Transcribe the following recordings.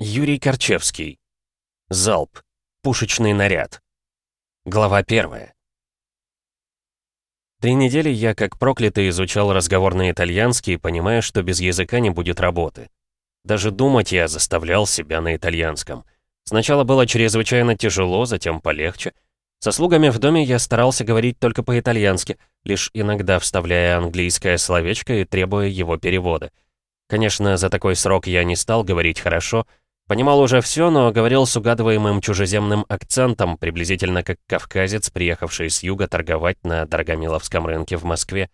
Юрий Корчевский. Залп. Пушечный наряд. Глава первая. Три недели я, как проклятый, изучал разговорный итальянский, понимая, что без языка не будет работы. Даже думать я заставлял себя на итальянском. Сначала было чрезвычайно тяжело, затем полегче. Со слугами в доме я старался говорить только по-итальянски, лишь иногда вставляя английское словечко и требуя его перевода. Конечно, за такой срок я не стал говорить хорошо, Понимал уже все, но говорил с угадываемым чужеземным акцентом, приблизительно как кавказец, приехавший с юга торговать на Дорогомиловском рынке в Москве.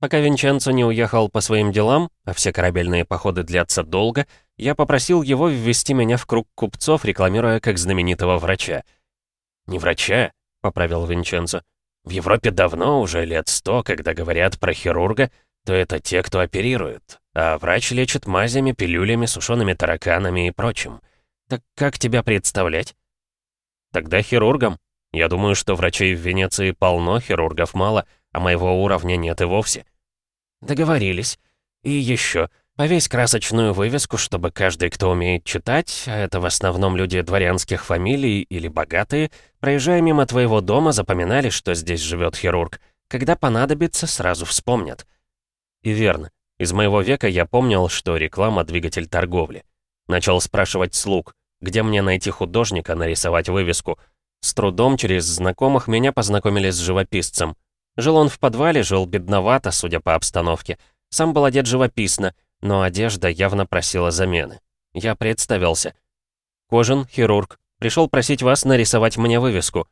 Пока Винченцо не уехал по своим делам, а все корабельные походы длятся долго, я попросил его ввести меня в круг купцов, рекламируя как знаменитого врача. «Не врача», — поправил Винченцо. «В Европе давно, уже лет сто, когда говорят про хирурга, то это те, кто оперирует а врач лечит мазями, пилюлями, сушеными тараканами и прочим. Так как тебя представлять? Тогда хирургом. Я думаю, что врачей в Венеции полно, хирургов мало, а моего уровня нет и вовсе. Договорились. И еще, повесь красочную вывеску, чтобы каждый, кто умеет читать, а это в основном люди дворянских фамилий или богатые, проезжая мимо твоего дома, запоминали, что здесь живет хирург. Когда понадобится, сразу вспомнят. И верно. Из моего века я помнил, что реклама — двигатель торговли. Начал спрашивать слуг, где мне найти художника, нарисовать вывеску. С трудом через знакомых меня познакомили с живописцем. Жил он в подвале, жил бедновато, судя по обстановке. Сам был одет живописно, но одежда явно просила замены. Я представился. Кожин, хирург, пришел просить вас нарисовать мне вывеску.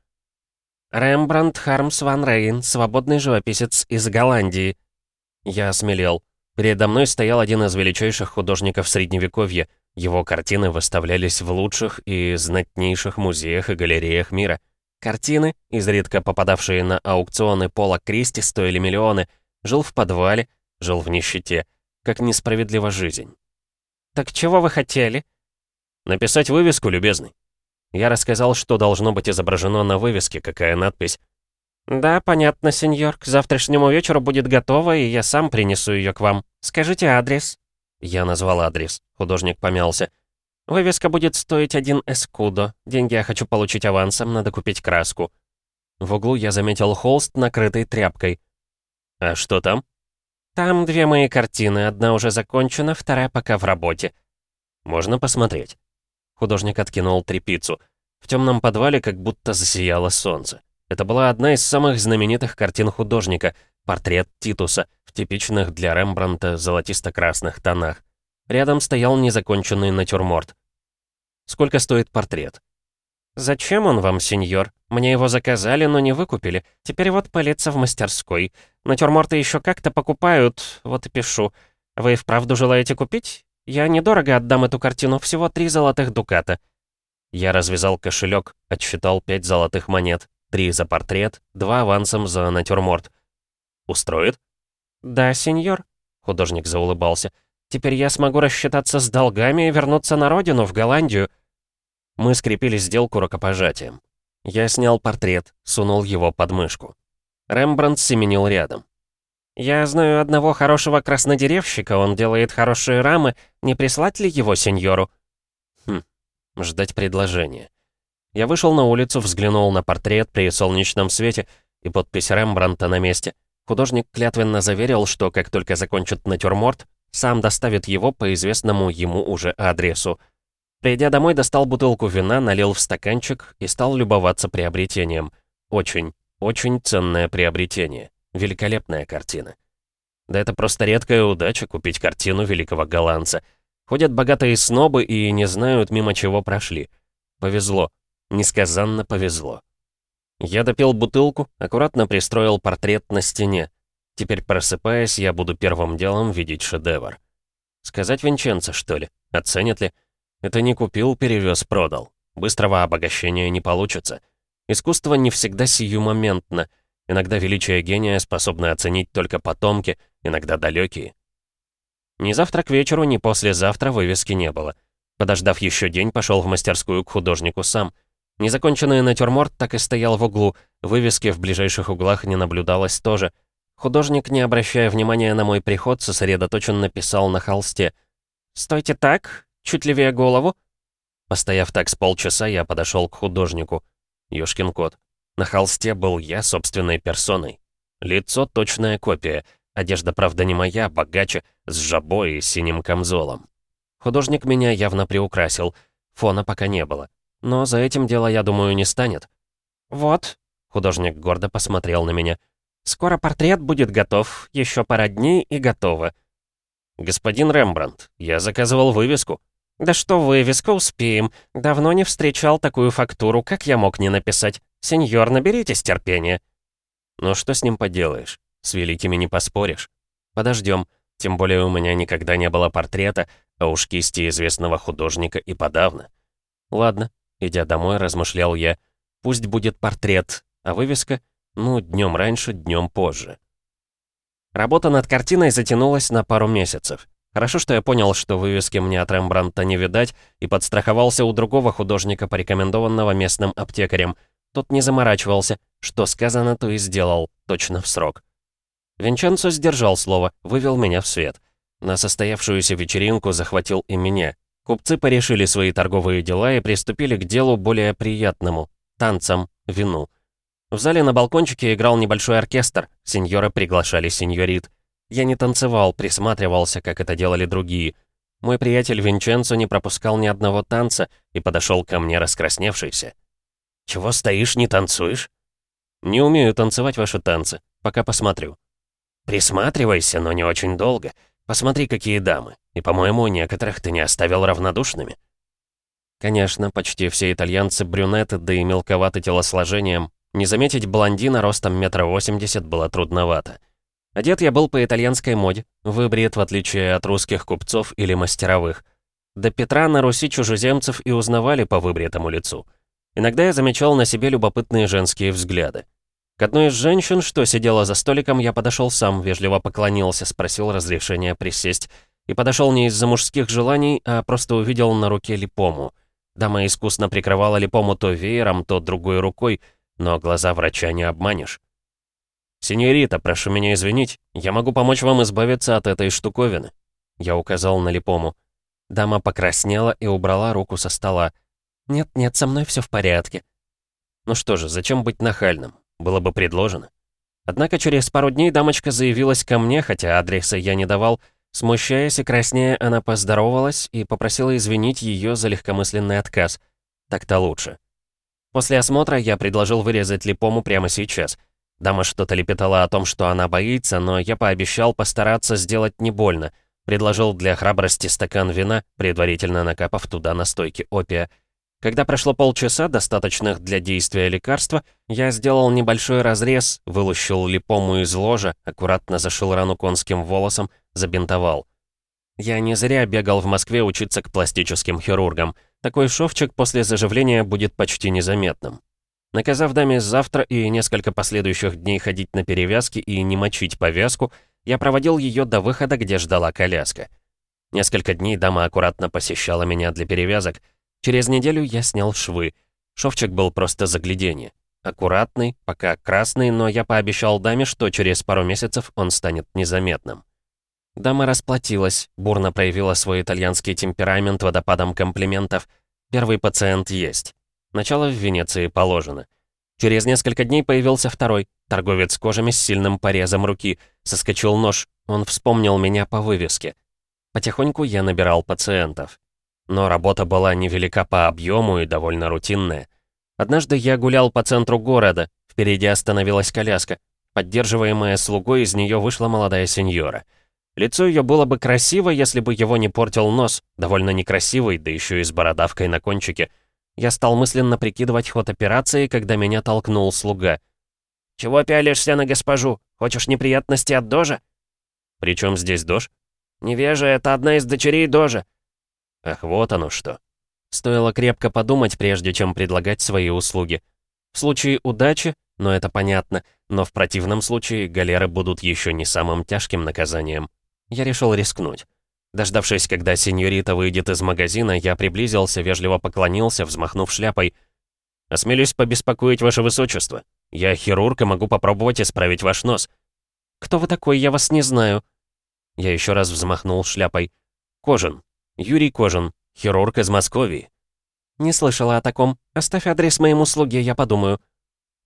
Рембрандт Хармс ван Рейн, свободный живописец из Голландии. Я осмелел. Передо мной стоял один из величайших художников Средневековья. Его картины выставлялись в лучших и знатнейших музеях и галереях мира. Картины, изредка попадавшие на аукционы Пола Кристи, стоили миллионы. Жил в подвале, жил в нищете. Как несправедлива жизнь. «Так чего вы хотели?» «Написать вывеску, любезный». Я рассказал, что должно быть изображено на вывеске, какая надпись. «Да, понятно, сеньор. К завтрашнему вечеру будет готова, и я сам принесу ее к вам. Скажите адрес». Я назвал адрес. Художник помялся. «Вывеска будет стоить один эскудо. Деньги я хочу получить авансом, надо купить краску». В углу я заметил холст, накрытый тряпкой. «А что там?» «Там две мои картины. Одна уже закончена, вторая пока в работе». «Можно посмотреть?» Художник откинул трепицу. В темном подвале как будто засияло солнце. Это была одна из самых знаменитых картин художника — портрет Титуса в типичных для Рембранта золотисто-красных тонах. Рядом стоял незаконченный натюрморт. «Сколько стоит портрет?» «Зачем он вам, сеньор? Мне его заказали, но не выкупили. Теперь вот пылится в мастерской. Натюрморты еще как-то покупают, вот и пишу. Вы вправду желаете купить? Я недорого отдам эту картину, всего три золотых дуката». Я развязал кошелек, отсчитал пять золотых монет. Три за портрет, два авансом за натюрморт. Устроит? Да, сеньор, художник заулыбался. Теперь я смогу рассчитаться с долгами и вернуться на родину, в Голландию. Мы скрепили сделку рукопожатием. Я снял портрет, сунул его под мышку. Рембрандт семенил рядом. «Я знаю одного хорошего краснодеревщика, он делает хорошие рамы. Не прислать ли его сеньору?» Хм, ждать предложения. Я вышел на улицу, взглянул на портрет при солнечном свете и подпись Рембранта на месте. Художник клятвенно заверил, что как только закончит натюрморт, сам доставит его по известному ему уже адресу. Придя домой, достал бутылку вина, налил в стаканчик и стал любоваться приобретением. Очень, очень ценное приобретение. Великолепная картина. Да это просто редкая удача купить картину великого голландца. Ходят богатые снобы и не знают, мимо чего прошли. Повезло. Несказанно повезло. Я допил бутылку, аккуратно пристроил портрет на стене. Теперь, просыпаясь, я буду первым делом видеть шедевр. Сказать Винченцо, что ли? Оценит ли? Это не купил, перевез, продал. Быстрого обогащения не получится. Искусство не всегда сиюмоментно. Иногда величие гения способны оценить только потомки, иногда далекие. Ни завтра к вечеру, ни послезавтра вывески не было. Подождав еще день, пошел в мастерскую к художнику сам. Незаконченный натюрморт так и стоял в углу, вывески в ближайших углах не наблюдалось тоже. Художник, не обращая внимания на мой приход, сосредоточенно писал на холсте. «Стойте так, чуть левее голову». Постояв так с полчаса, я подошел к художнику. Ёшкин кот. На холсте был я собственной персоной. Лицо — точная копия. Одежда, правда, не моя, богаче, с жабой и синим камзолом. Художник меня явно приукрасил. Фона пока не было. Но за этим дело, я думаю, не станет. «Вот», — художник гордо посмотрел на меня, — «скоро портрет будет готов, еще пара дней и готово». «Господин Рембрандт, я заказывал вывеску». «Да что вывеска, успеем. Давно не встречал такую фактуру, как я мог не написать. Сеньор, наберитесь терпения». «Ну что с ним поделаешь? С великими не поспоришь. Подождем. Тем более у меня никогда не было портрета, а уж кисти известного художника и подавно. Ладно, идя домой, размышлял я. Пусть будет портрет, а вывеска, ну, днем раньше, днем позже. Работа над картиной затянулась на пару месяцев. Хорошо, что я понял, что вывески мне от Рембрандта не видать, и подстраховался у другого художника, порекомендованного местным аптекарем. Тот не заморачивался, что сказано, то и сделал, точно в срок. Винченцо сдержал слово, вывел меня в свет. На состоявшуюся вечеринку захватил и меня. Купцы порешили свои торговые дела и приступили к делу более приятному — танцам, вину. В зале на балкончике играл небольшой оркестр, сеньоры приглашали сеньорит. Я не танцевал, присматривался, как это делали другие. Мой приятель Винченцо не пропускал ни одного танца и подошел ко мне раскрасневшийся. «Чего стоишь, не танцуешь?» «Не умею танцевать ваши танцы. Пока посмотрю». «Присматривайся, но не очень долго. Посмотри, какие дамы. И, по-моему, некоторых ты не оставил равнодушными». Конечно, почти все итальянцы брюнеты, да и мелковаты телосложением. Не заметить блондина ростом метра восемьдесят было трудновато. Одет я был по итальянской моде, выбрит в отличие от русских купцов или мастеровых. До Петра на Руси чужеземцев и узнавали по выбритому лицу. Иногда я замечал на себе любопытные женские взгляды. К одной из женщин, что сидела за столиком, я подошел сам, вежливо поклонился, спросил разрешения присесть. И подошел не из-за мужских желаний, а просто увидел на руке липому. Дама искусно прикрывала липому то веером, то другой рукой, но глаза врача не обманешь. «Синьорита, прошу меня извинить, я могу помочь вам избавиться от этой штуковины». Я указал на липому. Дама покраснела и убрала руку со стола. «Нет-нет, со мной все в порядке». Ну что же, зачем быть нахальным? Было бы предложено. Однако через пару дней дамочка заявилась ко мне, хотя адреса я не давал. Смущаясь и краснея, она поздоровалась и попросила извинить ее за легкомысленный отказ. Так-то лучше. После осмотра я предложил вырезать липому прямо сейчас. Дама что-то лепетала о том, что она боится, но я пообещал постараться сделать не больно. Предложил для храбрости стакан вина, предварительно накапав туда настойки опия — когда прошло полчаса, достаточных для действия лекарства, я сделал небольшой разрез, вылущил липому из ложа, аккуратно зашил рану конским волосом, забинтовал. Я не зря бегал в Москве учиться к пластическим хирургам. Такой шовчик после заживления будет почти незаметным. Наказав даме завтра и несколько последующих дней ходить на перевязки и не мочить повязку, я проводил ее до выхода, где ждала коляска. Несколько дней дама аккуратно посещала меня для перевязок, Через неделю я снял швы. Шовчик был просто загляденье. Аккуратный, пока красный, но я пообещал даме, что через пару месяцев он станет незаметным. Дама расплатилась, бурно проявила свой итальянский темперамент водопадом комплиментов. Первый пациент есть. Начало в Венеции положено. Через несколько дней появился второй, торговец кожами с сильным порезом руки. Соскочил нож, он вспомнил меня по вывеске. Потихоньку я набирал пациентов. Но работа была невелика по объему и довольно рутинная. Однажды я гулял по центру города, впереди остановилась коляска. Поддерживаемая слугой, из нее вышла молодая сеньора. Лицо ее было бы красиво, если бы его не портил нос, довольно некрасивый, да еще и с бородавкой на кончике. Я стал мысленно прикидывать ход операции, когда меня толкнул слуга. «Чего пялишься на госпожу? Хочешь неприятности от Дожа?» «При чем здесь Дож?» «Невежа — это одна из дочерей Дожа. Ах, вот оно что. Стоило крепко подумать, прежде чем предлагать свои услуги. В случае удачи, но это понятно, но в противном случае галеры будут еще не самым тяжким наказанием. Я решил рискнуть. Дождавшись, когда сеньорита выйдет из магазина, я приблизился, вежливо поклонился, взмахнув шляпой. «Осмелюсь побеспокоить ваше высочество. Я хирург и могу попробовать исправить ваш нос». «Кто вы такой? Я вас не знаю». Я еще раз взмахнул шляпой. «Кожин, Юрий Кожин, хирург из Москвы. «Не слышала о таком. Оставь адрес моему слуге, я подумаю».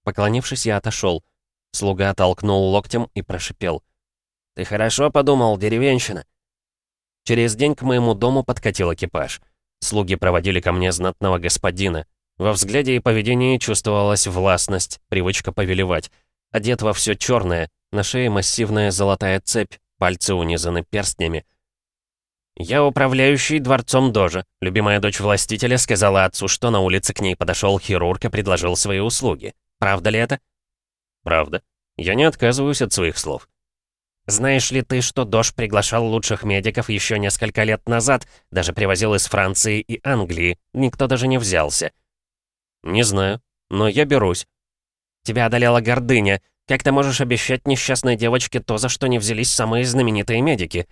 Поклонившись, я отошел. Слуга толкнул локтем и прошипел. «Ты хорошо подумал, деревенщина?» Через день к моему дому подкатил экипаж. Слуги проводили ко мне знатного господина. Во взгляде и поведении чувствовалась властность, привычка повелевать. Одет во все черное, на шее массивная золотая цепь, пальцы унизаны перстнями. «Я управляющий дворцом Дожа. Любимая дочь властителя сказала отцу, что на улице к ней подошел хирург и предложил свои услуги. Правда ли это?» «Правда. Я не отказываюсь от своих слов». «Знаешь ли ты, что Дож приглашал лучших медиков еще несколько лет назад, даже привозил из Франции и Англии, никто даже не взялся?» «Не знаю, но я берусь». «Тебя одолела гордыня. Как ты можешь обещать несчастной девочке то, за что не взялись самые знаменитые медики?»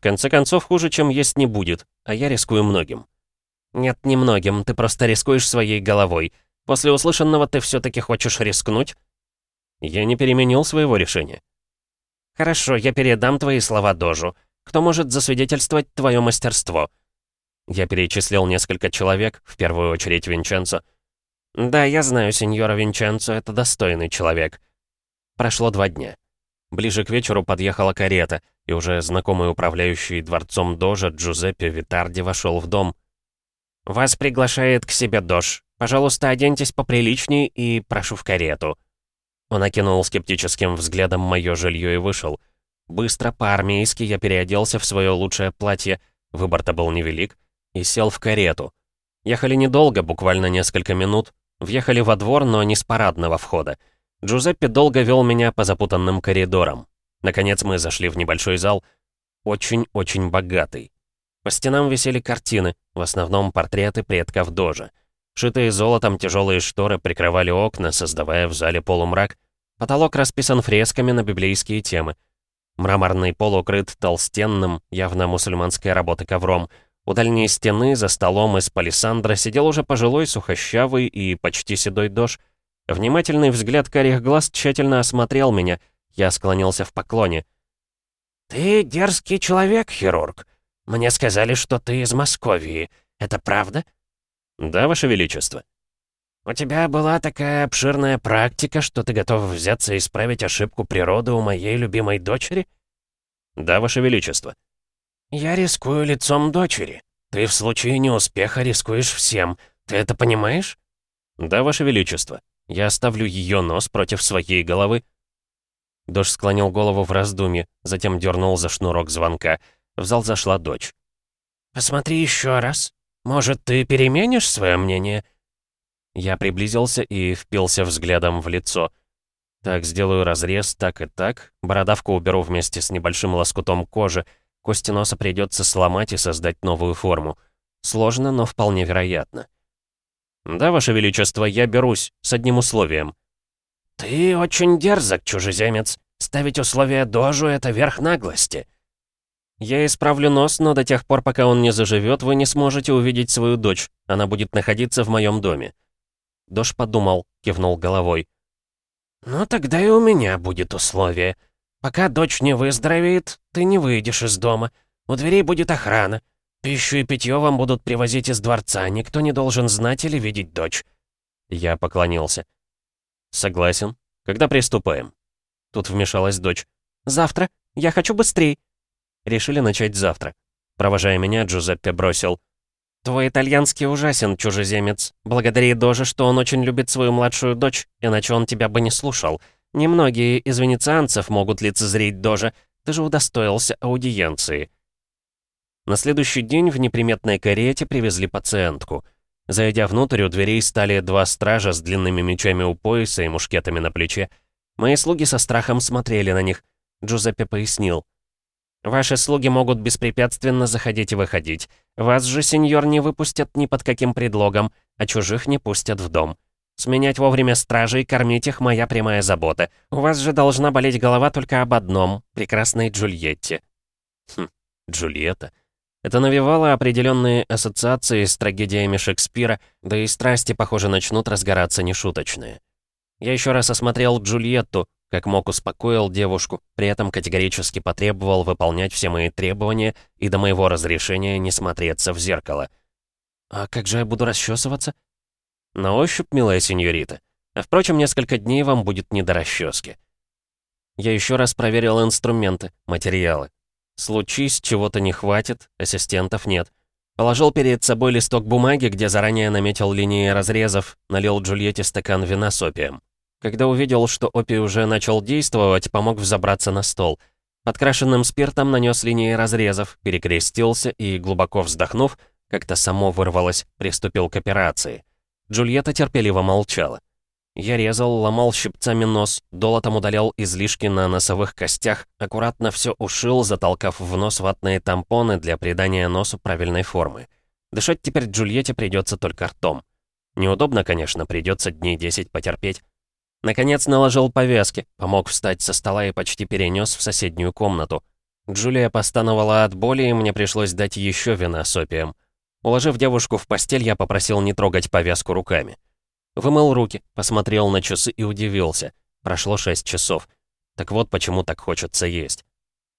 В конце концов, хуже, чем есть не будет, а я рискую многим. Нет, не многим, ты просто рискуешь своей головой. После услышанного ты все-таки хочешь рискнуть? Я не переменил своего решения. Хорошо, я передам твои слова Дожу. Кто может засвидетельствовать твое мастерство? Я перечислил несколько человек, в первую очередь Винченцо. Да, я знаю сеньора Винченцо, это достойный человек. Прошло два дня. Ближе к вечеру подъехала карета, и уже знакомый управляющий дворцом Дожа Джузеппе Витарди вошел в дом. «Вас приглашает к себе Дож. Пожалуйста, оденьтесь поприличней и прошу в карету». Он окинул скептическим взглядом мое жилье и вышел. Быстро, по-армейски, я переоделся в свое лучшее платье, выбор-то был невелик, и сел в карету. Ехали недолго, буквально несколько минут. Въехали во двор, но не с парадного входа. Джузеппе долго вел меня по запутанным коридорам. Наконец мы зашли в небольшой зал, очень-очень богатый. По стенам висели картины, в основном портреты предков Дожа. Шитые золотом тяжелые шторы прикрывали окна, создавая в зале полумрак. Потолок расписан фресками на библейские темы. Мраморный пол укрыт толстенным, явно мусульманской работы ковром. У дальней стены за столом из палисандра сидел уже пожилой, сухощавый и почти седой Дож. Внимательный взгляд карих глаз тщательно осмотрел меня. Я склонился в поклоне. «Ты дерзкий человек, хирург. Мне сказали, что ты из Московии. Это правда?» «Да, Ваше Величество». «У тебя была такая обширная практика, что ты готов взяться исправить ошибку природы у моей любимой дочери?» «Да, Ваше Величество». «Я рискую лицом дочери. Ты в случае неуспеха рискуешь всем. Ты это понимаешь?» «Да, Ваше Величество». Я оставлю ее нос против своей головы. Дож склонил голову в раздумье, затем дернул за шнурок звонка. В зал зашла дочь. «Посмотри еще раз. Может, ты переменишь свое мнение?» Я приблизился и впился взглядом в лицо. Так, сделаю разрез, так и так. Бородавку уберу вместе с небольшим лоскутом кожи. Кости носа придется сломать и создать новую форму. Сложно, но вполне вероятно. «Да, Ваше Величество, я берусь, с одним условием». «Ты очень дерзок, чужеземец. Ставить условия дожу — это верх наглости». «Я исправлю нос, но до тех пор, пока он не заживет, вы не сможете увидеть свою дочь. Она будет находиться в моем доме». Дож подумал, кивнул головой. «Ну, тогда и у меня будет условие. Пока дочь не выздоровеет, ты не выйдешь из дома. У дверей будет охрана. Пищу и питье вам будут привозить из дворца, никто не должен знать или видеть дочь». Я поклонился. «Согласен. Когда приступаем?» Тут вмешалась дочь. «Завтра. Я хочу быстрей». Решили начать завтра. Провожая меня, Джузеппе бросил. «Твой итальянский ужасен, чужеземец. Благодари Доже, что он очень любит свою младшую дочь, иначе он тебя бы не слушал. Немногие из венецианцев могут лицезреть Доже. Ты же удостоился аудиенции». На следующий день в неприметной карете привезли пациентку. Зайдя внутрь, у дверей стали два стража с длинными мечами у пояса и мушкетами на плече. Мои слуги со страхом смотрели на них. Джузеппе пояснил. «Ваши слуги могут беспрепятственно заходить и выходить. Вас же, сеньор, не выпустят ни под каким предлогом, а чужих не пустят в дом. Сменять вовремя стражей, кормить их — моя прямая забота. У вас же должна болеть голова только об одном — прекрасной Джульетте». Хм, Джульетта. Это навевало определенные ассоциации с трагедиями Шекспира, да и страсти, похоже, начнут разгораться нешуточные. Я еще раз осмотрел Джульетту, как мог успокоил девушку, при этом категорически потребовал выполнять все мои требования и до моего разрешения не смотреться в зеркало. «А как же я буду расчесываться?» «На ощупь, милая сеньорита. А впрочем, несколько дней вам будет не до расчески». Я еще раз проверил инструменты, материалы. Случись, чего-то не хватит, ассистентов нет. Положил перед собой листок бумаги, где заранее наметил линии разрезов, налил Джульетте стакан вина с опием. Когда увидел, что опий уже начал действовать, помог взобраться на стол. Подкрашенным спиртом нанес линии разрезов, перекрестился и, глубоко вздохнув, как-то само вырвалось, приступил к операции. Джульетта терпеливо молчала. Я резал, ломал щипцами нос, долотом удалял излишки на носовых костях, аккуратно все ушил, затолкав в нос ватные тампоны для придания носу правильной формы. Дышать теперь Джульетте придется только ртом. Неудобно, конечно, придется дней 10 потерпеть. Наконец наложил повязки, помог встать со стола и почти перенес в соседнюю комнату. Джулия постановала от боли, и мне пришлось дать еще вина с. Уложив девушку в постель, я попросил не трогать повязку руками. Вымыл руки, посмотрел на часы и удивился. Прошло 6 часов. Так вот почему так хочется есть.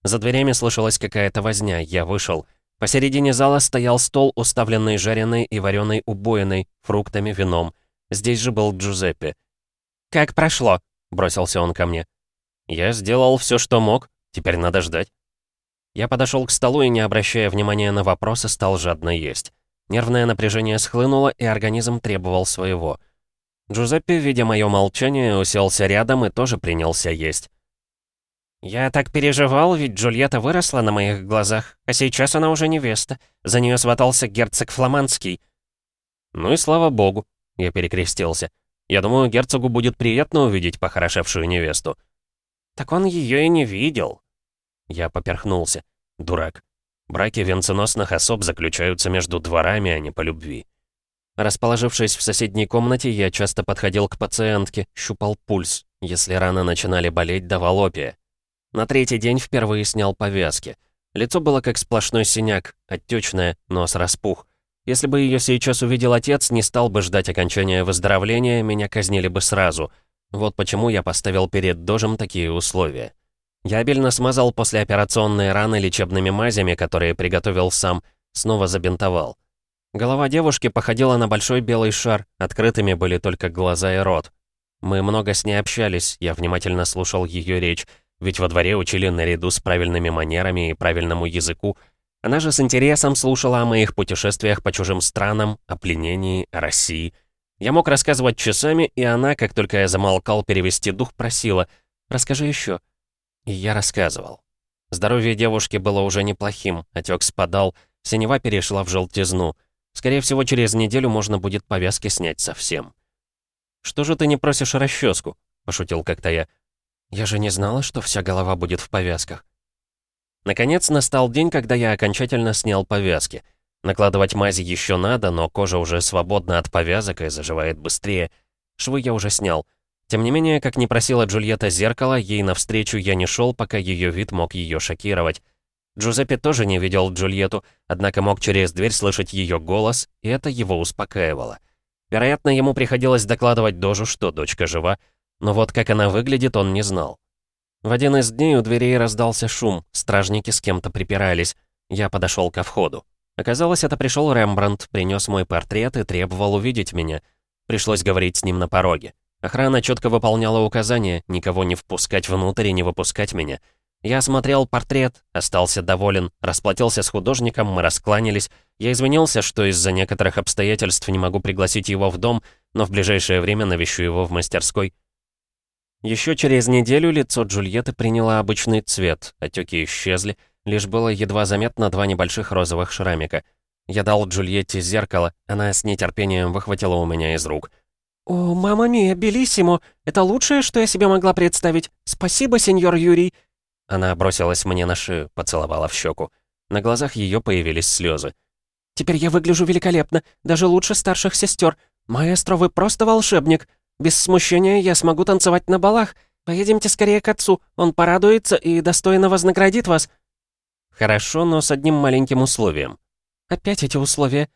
За дверями слышалась какая-то возня, я вышел. Посередине зала стоял стол, уставленный жареной и вареной убоиной, фруктами, вином. Здесь же был Джузеппе. «Как прошло?» — бросился он ко мне. «Я сделал все, что мог. Теперь надо ждать». Я подошел к столу и, не обращая внимания на вопросы, стал жадно есть. Нервное напряжение схлынуло, и организм требовал своего. Джузеппе, видя мое молчание, уселся рядом и тоже принялся есть. «Я так переживал, ведь Джульетта выросла на моих глазах, а сейчас она уже невеста. За нее сватался герцог Фламандский». «Ну и слава богу», — я перекрестился. Я думаю, герцогу будет приятно увидеть похорошевшую невесту». «Так он ее и не видел». Я поперхнулся. Дурак. Браки венценосных особ заключаются между дворами, а не по любви. Расположившись в соседней комнате, я часто подходил к пациентке, щупал пульс. Если раны начинали болеть, давал опия. На третий день впервые снял повязки. Лицо было как сплошной синяк, отечное, нос распух. Если бы ее сейчас увидел отец, не стал бы ждать окончания выздоровления, меня казнили бы сразу. Вот почему я поставил перед дожем такие условия. Я обильно смазал послеоперационные раны лечебными мазями, которые приготовил сам, снова забинтовал. Голова девушки походила на большой белый шар, открытыми были только глаза и рот. Мы много с ней общались, я внимательно слушал ее речь, ведь во дворе учили наряду с правильными манерами и правильному языку — она же с интересом слушала о моих путешествиях по чужим странам, о пленении, о России. Я мог рассказывать часами, и она, как только я замолкал перевести дух, просила «Расскажи еще». И я рассказывал. Здоровье девушки было уже неплохим, отек спадал, синева перешла в желтизну. Скорее всего, через неделю можно будет повязки снять совсем. «Что же ты не просишь расческу?» — пошутил как-то я. «Я же не знала, что вся голова будет в повязках». Наконец настал день, когда я окончательно снял повязки. Накладывать мази еще надо, но кожа уже свободна от повязок и заживает быстрее. Швы я уже снял. Тем не менее, как не просила Джульетта зеркало, ей навстречу я не шел, пока ее вид мог ее шокировать. Джузеппе тоже не видел Джульетту, однако мог через дверь слышать ее голос, и это его успокаивало. Вероятно, ему приходилось докладывать Дожу, что дочка жива, но вот как она выглядит, он не знал. В один из дней у дверей раздался шум, стражники с кем-то припирались. Я подошел ко входу. Оказалось, это пришел Рембрандт, принес мой портрет и требовал увидеть меня. Пришлось говорить с ним на пороге. Охрана четко выполняла указания, никого не впускать внутрь и не выпускать меня. Я осмотрел портрет, остался доволен, расплатился с художником, мы раскланялись. Я извинился, что из-за некоторых обстоятельств не могу пригласить его в дом, но в ближайшее время навещу его в мастерской. Еще через неделю лицо Джульетты приняло обычный цвет, отеки исчезли, лишь было едва заметно два небольших розовых шрамика. Я дал Джульетте зеркало, она с нетерпением выхватила у меня из рук. «О, мама мия, белиссимо! Это лучшее, что я себе могла представить! Спасибо, сеньор Юрий!» Она бросилась мне на шею, поцеловала в щеку. На глазах ее появились слезы. «Теперь я выгляжу великолепно, даже лучше старших сестер. Маэстро, вы просто волшебник!» Без смущения я смогу танцевать на балах. Поедемте скорее к отцу, он порадуется и достойно вознаградит вас». «Хорошо, но с одним маленьким условием». «Опять эти условия?»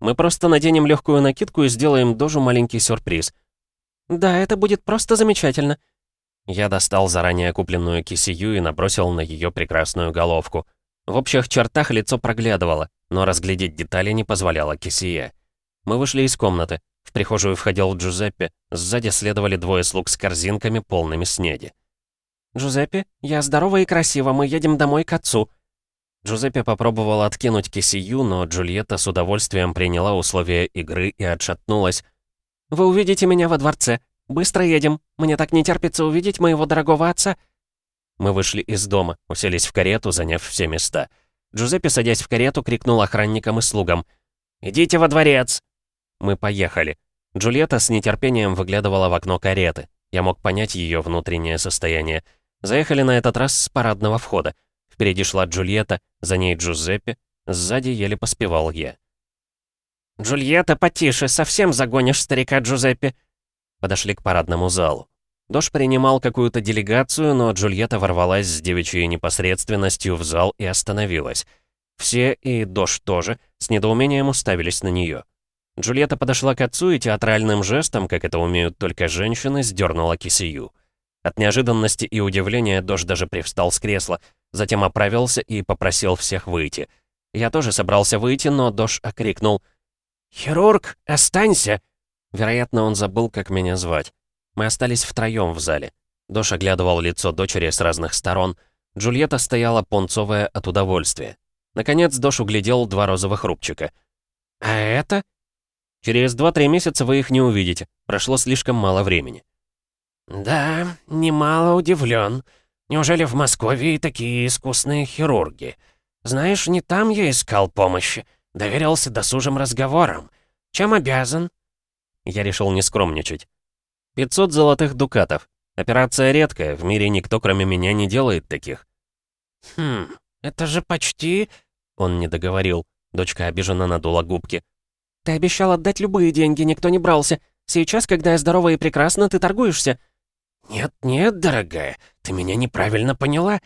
«Мы просто наденем легкую накидку и сделаем Дожу маленький сюрприз». «Да, это будет просто замечательно». Я достал заранее купленную кисию и набросил на ее прекрасную головку. В общих чертах лицо проглядывало, но разглядеть детали не позволяла кисия. Мы вышли из комнаты. В прихожую входил Джузеппе, сзади следовали двое слуг с корзинками, полными снеди. «Джузеппе, я здорова и красива, мы едем домой к отцу». Джузеппе попробовал откинуть кисию, но Джульетта с удовольствием приняла условия игры и отшатнулась. «Вы увидите меня во дворце. Быстро едем. Мне так не терпится увидеть моего дорогого отца». Мы вышли из дома, уселись в карету, заняв все места. Джузеппе, садясь в карету, крикнул охранникам и слугам. «Идите во дворец!» Мы поехали. Джульетта с нетерпением выглядывала в окно кареты. Я мог понять ее внутреннее состояние. Заехали на этот раз с парадного входа. Впереди шла Джульетта, за ней Джузеппе, сзади еле поспевал я. «Джульетта, потише, совсем загонишь старика Джузеппе!» Подошли к парадному залу. Дош принимал какую-то делегацию, но Джульетта ворвалась с девичьей непосредственностью в зал и остановилась. Все, и Дош тоже, с недоумением уставились на нее. Джульетта подошла к отцу и театральным жестом, как это умеют только женщины, сдернула кисию. От неожиданности и удивления Дош даже привстал с кресла, затем оправился и попросил всех выйти. Я тоже собрался выйти, но Дош окрикнул «Хирург, останься!» Вероятно, он забыл, как меня звать. Мы остались втроем в зале. Дош оглядывал лицо дочери с разных сторон. Джульетта стояла пунцовая от удовольствия. Наконец Дош углядел два розовых рубчика. «А это?» Через 2-3 месяца вы их не увидите. Прошло слишком мало времени». «Да, немало удивлен. Неужели в Москве такие искусные хирурги? Знаешь, не там я искал помощи. Доверился досужим разговорам. Чем обязан?» Я решил не скромничать. 500 золотых дукатов. Операция редкая, в мире никто кроме меня не делает таких. «Хм, это же почти...» Он не договорил. Дочка обиженно надула губки. Ты обещал отдать любые деньги, никто не брался. Сейчас, когда я здорова и прекрасна, ты торгуешься». «Нет-нет, дорогая, ты меня неправильно поняла».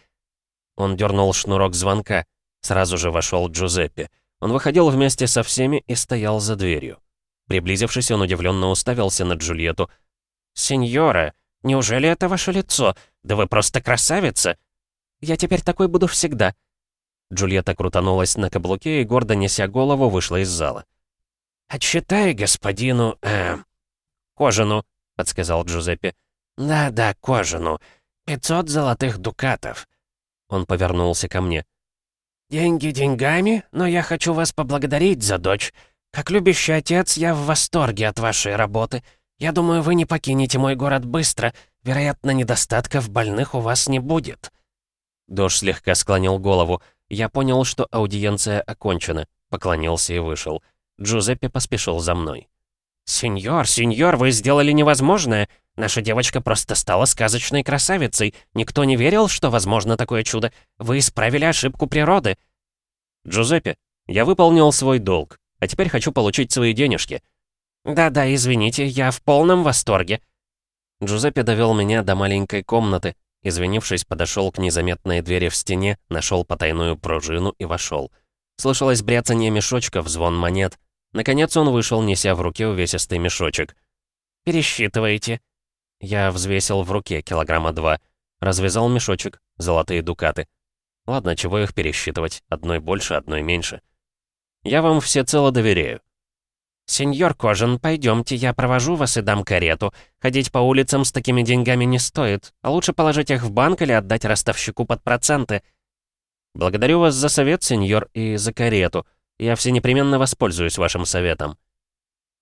Он дернул шнурок звонка. Сразу же вошел Джузеппе. Он выходил вместе со всеми и стоял за дверью. Приблизившись, он удивленно уставился на Джульетту. «Сеньора, неужели это ваше лицо? Да вы просто красавица!» «Я теперь такой буду всегда». Джульетта крутанулась на каблуке и, гордо неся голову, вышла из зала. «Отчитай господину... Э, Кожину», — подсказал Джузеппе. «Да-да, Кожину. Пятьсот золотых дукатов». Он повернулся ко мне. «Деньги деньгами, но я хочу вас поблагодарить за дочь. Как любящий отец, я в восторге от вашей работы. Я думаю, вы не покинете мой город быстро. Вероятно, недостатков больных у вас не будет». Дож слегка склонил голову. Я понял, что аудиенция окончена. Поклонился и вышел. Джузеппе поспешил за мной. «Сеньор, сеньор, вы сделали невозможное. Наша девочка просто стала сказочной красавицей. Никто не верил, что возможно такое чудо. Вы исправили ошибку природы». «Джузеппе, я выполнил свой долг, а теперь хочу получить свои денежки». «Да-да, извините, я в полном восторге». Джузеппе довел меня до маленькой комнаты. Извинившись, подошел к незаметной двери в стене, нашел потайную пружину и вошел. Слышалось бряцание мешочков, звон монет. Наконец он вышел, неся в руке увесистый мешочек. «Пересчитывайте». Я взвесил в руке килограмма два. Развязал мешочек, золотые дукаты. Ладно, чего их пересчитывать, одной больше, одной меньше. Я вам всецело доверяю. «Сеньор Кожин, пойдемте, я провожу вас и дам карету. Ходить по улицам с такими деньгами не стоит, а лучше положить их в банк или отдать ростовщику под проценты». «Благодарю вас за совет, сеньор, и за карету. Я все непременно воспользуюсь вашим советом».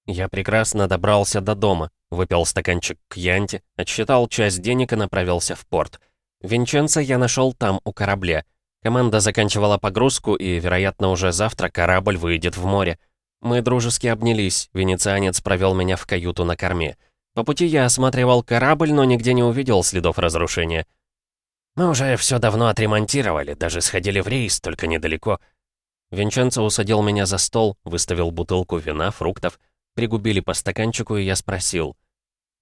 Я прекрасно добрался до дома, выпил стаканчик кьянти, отсчитал часть денег и направился в порт. Винченца я нашел там, у корабля. Команда заканчивала погрузку, и, вероятно, уже завтра корабль выйдет в море. Мы дружески обнялись, венецианец провел меня в каюту на корме. По пути я осматривал корабль, но нигде не увидел следов разрушения. «Мы уже все давно отремонтировали, даже сходили в рейс, только недалеко. Винченцо усадил меня за стол, выставил бутылку вина, фруктов, пригубили по стаканчику, и я спросил.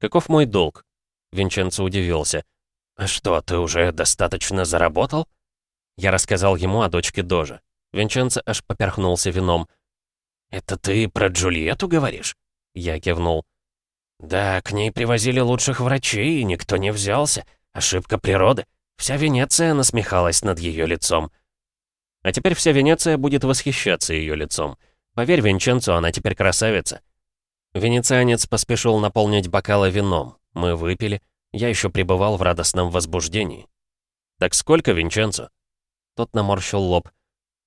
«Каков мой долг?» Винченцо удивился. «А что, ты уже достаточно заработал?» Я рассказал ему о дочке Дожа. Винченцо аж поперхнулся вином. «Это ты про Джульетту говоришь?» Я кивнул. «Да, к ней привозили лучших врачей, и никто не взялся. Ошибка природы. Вся Венеция насмехалась над ее лицом. А теперь вся Венеция будет восхищаться ее лицом. Поверь Винченцо, она теперь красавица. Венецианец поспешил наполнить бокалы вином. Мы выпили. Я еще пребывал в радостном возбуждении. «Так сколько, Винченцо?» Тот наморщил лоб.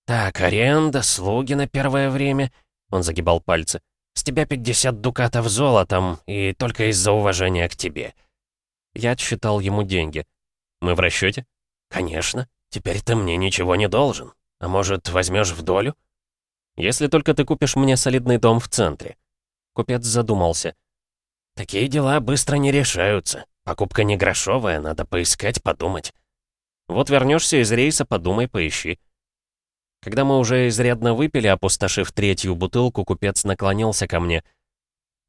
«Так, аренда, слуги на первое время...» Он загибал пальцы. «С тебя 50 дукатов золотом, и только из-за уважения к тебе». Я отсчитал ему деньги. «Мы в расчете? «Конечно. Теперь ты мне ничего не должен. А может, возьмешь в долю?» «Если только ты купишь мне солидный дом в центре». Купец задумался. «Такие дела быстро не решаются. Покупка не грошовая, надо поискать, подумать». «Вот вернешься из рейса, подумай, поищи». Когда мы уже изрядно выпили, опустошив третью бутылку, купец наклонился ко мне.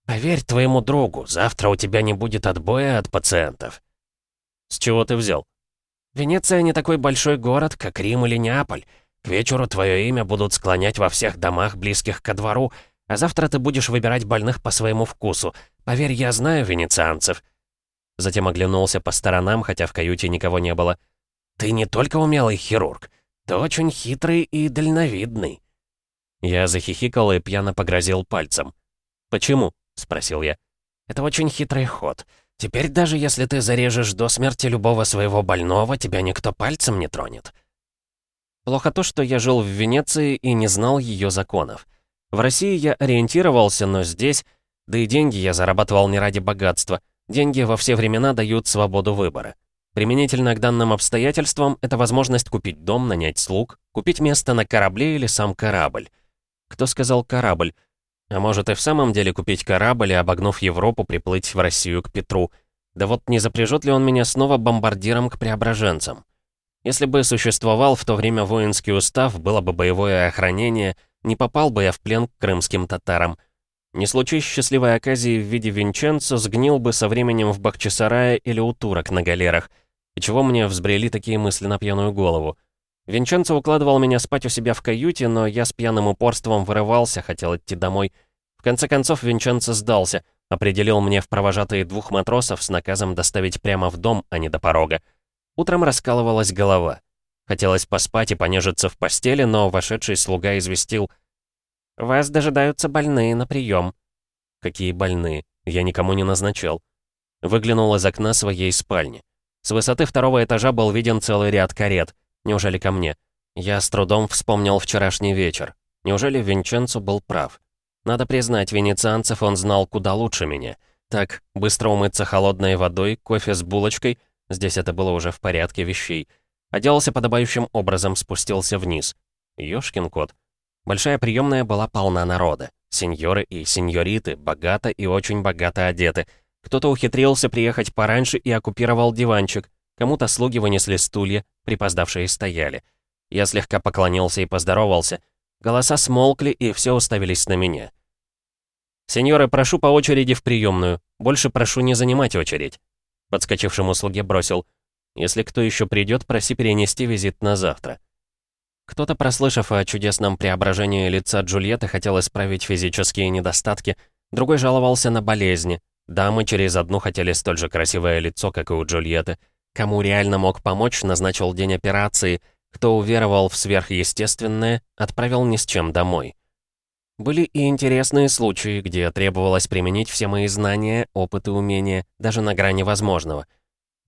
«Поверь твоему другу, завтра у тебя не будет отбоя от пациентов». «С чего ты взял?» «Венеция не такой большой город, как Рим или Неаполь. К вечеру твое имя будут склонять во всех домах, близких ко двору, а завтра ты будешь выбирать больных по своему вкусу. Поверь, я знаю венецианцев». Затем оглянулся по сторонам, хотя в каюте никого не было. «Ты не только умелый хирург, ты очень хитрый и дальновидный». Я захихикал и пьяно погрозил пальцем. «Почему?» — спросил я. «Это очень хитрый ход. Теперь даже если ты зарежешь до смерти любого своего больного, тебя никто пальцем не тронет». Плохо то, что я жил в Венеции и не знал ее законов. В России я ориентировался, но здесь... Да и деньги я зарабатывал не ради богатства. Деньги во все времена дают свободу выбора. Применительно к данным обстоятельствам, это возможность купить дом, нанять слуг, купить место на корабле или сам корабль. Кто сказал «корабль»? А может и в самом деле купить корабль и, обогнув Европу, приплыть в Россию к Петру. Да вот не запряжет ли он меня снова бомбардиром к преображенцам? Если бы существовал в то время воинский устав, было бы боевое охранение, не попал бы я в плен к крымским татарам. Не случись счастливой оказии в виде Винченцо, сгнил бы со временем в Бахчисарае или у турок на галерах. И чего мне взбрели такие мысли на пьяную голову? Винченцо укладывал меня спать у себя в каюте, но я с пьяным упорством вырывался, хотел идти домой. В конце концов Винченцо сдался, определил мне в провожатые двух матросов с наказом доставить прямо в дом, а не до порога. Утром раскалывалась голова. Хотелось поспать и понежиться в постели, но вошедший слуга известил. «Вас дожидаются больные на прием. «Какие больные? Я никому не назначал». Выглянул из окна своей спальни. С высоты второго этажа был виден целый ряд карет. Неужели ко мне? Я с трудом вспомнил вчерашний вечер. Неужели Винченцо был прав? Надо признать, венецианцев он знал куда лучше меня. Так, быстро умыться холодной водой, кофе с булочкой, здесь это было уже в порядке вещей. Оделся подобающим образом, спустился вниз. Ёшкин кот. Большая приемная была полна народа. Сеньоры и сеньориты, богато и очень богато одеты. Кто-то ухитрился приехать пораньше и оккупировал диванчик. Кому-то слуги вынесли стулья, припоздавшие стояли. Я слегка поклонился и поздоровался. Голоса смолкли, и все уставились на меня. «Сеньоры, прошу по очереди в приемную. Больше прошу не занимать очередь». Подскочившему слуге бросил. «Если кто еще придет, проси перенести визит на завтра». Кто-то, прослышав о чудесном преображении лица Джульетты, хотел исправить физические недостатки, другой жаловался на болезни. Дамы через одну хотели столь же красивое лицо, как и у Джульетты. Кому реально мог помочь, назначил день операции. Кто уверовал в сверхъестественное, отправил ни с чем домой. Были и интересные случаи, где требовалось применить все мои знания, опыт и умения, даже на грани возможного.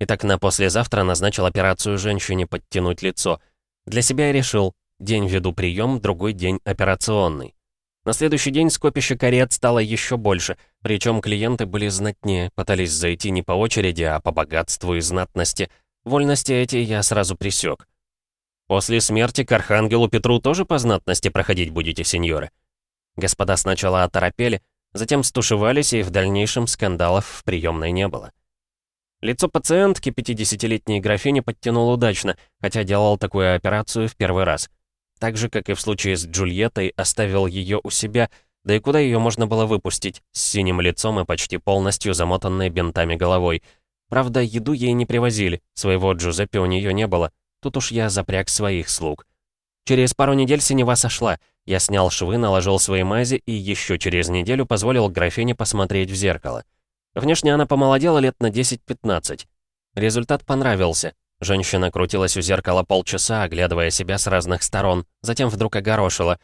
Итак, на послезавтра назначил операцию женщине подтянуть лицо. Для себя я решил, день веду прием, другой день операционный. На следующий день скопище карет стало еще больше, причем клиенты были знатнее, пытались зайти не по очереди, а по богатству и знатности. Вольности эти я сразу присек. После смерти к Архангелу Петру тоже по знатности проходить будете, сеньоры? Господа сначала оторопели, затем стушевались, и в дальнейшем скандалов в приемной не было. Лицо пациентки, 50-летней графини, подтянул удачно, хотя делал такую операцию в первый раз — так же, как и в случае с Джульеттой, оставил ее у себя, да и куда ее можно было выпустить, с синим лицом и почти полностью замотанной бинтами головой. Правда, еду ей не привозили, своего Джузеппе у нее не было. Тут уж я запряг своих слуг. Через пару недель синева сошла. Я снял швы, наложил свои мази и еще через неделю позволил графине посмотреть в зеркало. Внешне она помолодела лет на 10-15. Результат понравился. Женщина крутилась у зеркала полчаса, оглядывая себя с разных сторон, затем вдруг огорошила.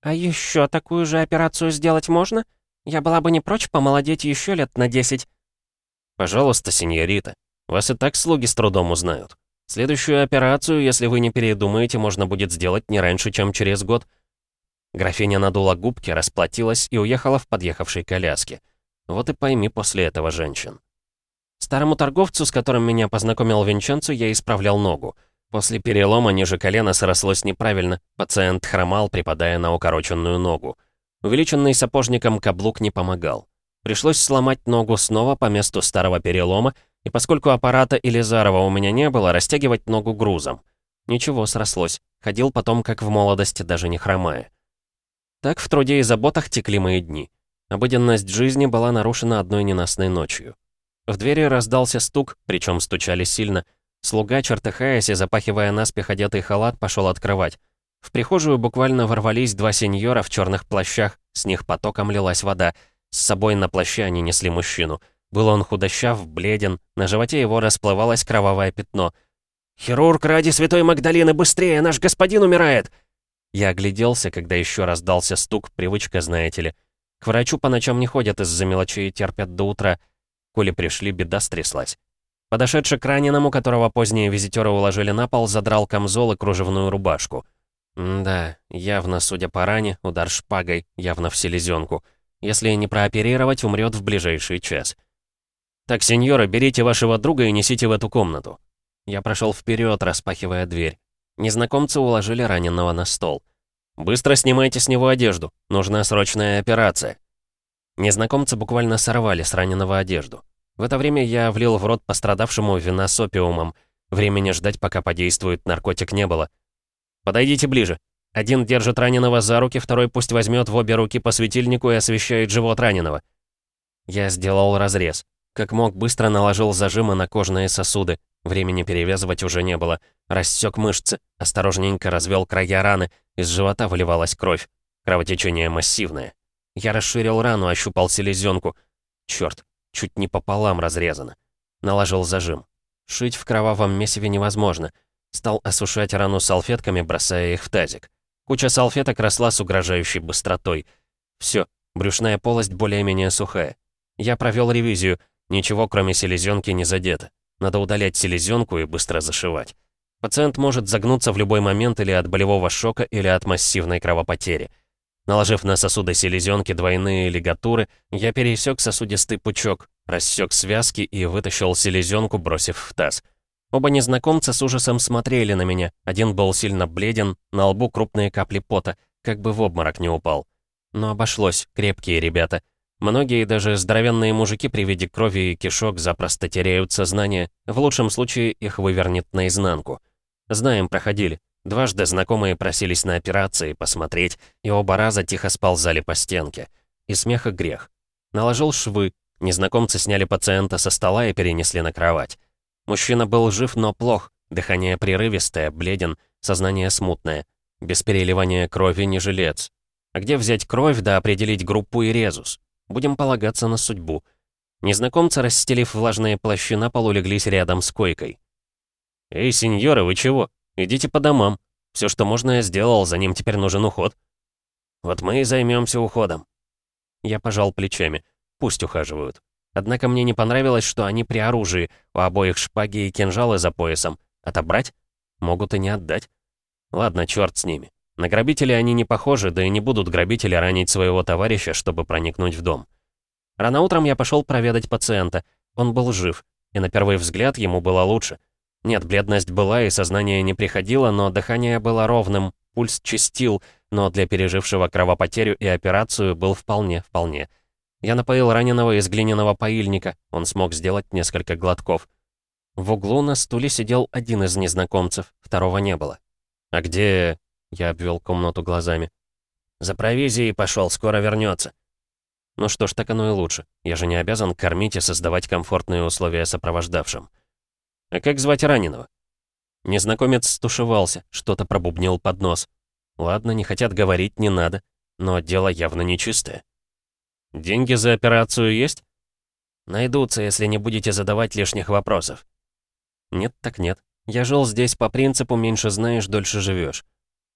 «А еще такую же операцию сделать можно? Я была бы не прочь помолодеть еще лет на десять». «Пожалуйста, сеньорита. Вас и так слуги с трудом узнают. Следующую операцию, если вы не передумаете, можно будет сделать не раньше, чем через год». Графиня надула губки, расплатилась и уехала в подъехавшей коляске. Вот и пойми после этого женщин. Старому торговцу, с которым меня познакомил Винченцо, я исправлял ногу. После перелома ниже колена срослось неправильно, пациент хромал, припадая на укороченную ногу. Увеличенный сапожником каблук не помогал. Пришлось сломать ногу снова по месту старого перелома, и поскольку аппарата или Зарова у меня не было, растягивать ногу грузом. Ничего, срослось. Ходил потом, как в молодости, даже не хромая. Так в труде и заботах текли мои дни. Обыденность жизни была нарушена одной ненастной ночью. В двери раздался стук, причем стучали сильно. Слуга, чертыхаясь и запахивая наспех одетый халат, пошел открывать. В прихожую буквально ворвались два сеньора в черных плащах, с них потоком лилась вода. С собой на плаще они несли мужчину. Был он худощав, бледен, на животе его расплывалось кровавое пятно. «Хирург, ради святой Магдалины, быстрее, наш господин умирает!» Я огляделся, когда еще раздался стук, привычка, знаете ли. К врачу по ночам не ходят из-за мелочей и терпят до утра. Коли пришли, беда стряслась. Подошедший к раненому, которого поздние визитеры уложили на пол, задрал камзол и кружевную рубашку. Да, явно, судя по ране, удар шпагой, явно в селезенку. Если не прооперировать, умрет в ближайший час. «Так, сеньоры, берите вашего друга и несите в эту комнату». Я прошел вперед, распахивая дверь. Незнакомцы уложили раненого на стол. «Быстро снимайте с него одежду. Нужна срочная операция». Незнакомцы буквально сорвали с раненого одежду. В это время я влил в рот пострадавшему вина с опиумом. Времени ждать, пока подействует наркотик, не было. «Подойдите ближе. Один держит раненого за руки, второй пусть возьмет в обе руки по светильнику и освещает живот раненого». Я сделал разрез. Как мог, быстро наложил зажимы на кожные сосуды. Времени перевязывать уже не было. Рассек мышцы, осторожненько развел края раны, из живота выливалась кровь. Кровотечение массивное. Я расширил рану, ощупал селезенку. Черт, чуть не пополам разрезано. Наложил зажим. Шить в кровавом месиве невозможно. Стал осушать рану салфетками, бросая их в тазик. Куча салфеток росла с угрожающей быстротой. Все, брюшная полость более-менее сухая. Я провел ревизию. Ничего, кроме селезенки, не задето. Надо удалять селезенку и быстро зашивать. Пациент может загнуться в любой момент или от болевого шока, или от массивной кровопотери. Наложив на сосуды селезенки двойные лигатуры, я пересек сосудистый пучок, рассек связки и вытащил селезенку, бросив в таз. Оба незнакомца с ужасом смотрели на меня. Один был сильно бледен, на лбу крупные капли пота, как бы в обморок не упал. Но обошлось, крепкие ребята. Многие, даже здоровенные мужики при виде крови и кишок запросто теряют сознание, в лучшем случае их вывернет наизнанку. Знаем, проходили. Дважды знакомые просились на операции посмотреть, и оба раза тихо сползали по стенке. И смех и грех. Наложил швы, незнакомцы сняли пациента со стола и перенесли на кровать. Мужчина был жив, но плох, дыхание прерывистое, бледен, сознание смутное. Без переливания крови не жилец. А где взять кровь да определить группу и резус? Будем полагаться на судьбу. Незнакомцы, расстелив влажные плащи на полу, леглись рядом с койкой. «Эй, сеньоры, вы чего?» Идите по домам. Все, что можно, я сделал, за ним теперь нужен уход. Вот мы и займемся уходом. Я пожал плечами. Пусть ухаживают. Однако мне не понравилось, что они при оружии, у обоих шпаги и кинжалы за поясом. Отобрать? Могут и не отдать. Ладно, черт с ними. На грабителей они не похожи, да и не будут грабители ранить своего товарища, чтобы проникнуть в дом. Рано утром я пошел проведать пациента. Он был жив, и на первый взгляд ему было лучше. Нет, бледность была и сознание не приходило, но дыхание было ровным, пульс чистил, но для пережившего кровопотерю и операцию был вполне, вполне. Я напоил раненого из глиняного поильника, он смог сделать несколько глотков. В углу на стуле сидел один из незнакомцев, второго не было. «А где...» — я обвел комнату глазами. «За провизией пошел, скоро вернется. Ну что ж, так оно и лучше. Я же не обязан кормить и создавать комфортные условия сопровождавшим. «А как звать раненого?» Незнакомец стушевался, что-то пробубнил под нос. Ладно, не хотят говорить, не надо, но дело явно нечистое. «Деньги за операцию есть?» «Найдутся, если не будете задавать лишних вопросов». «Нет так нет. Я жил здесь по принципу «меньше знаешь, дольше живешь».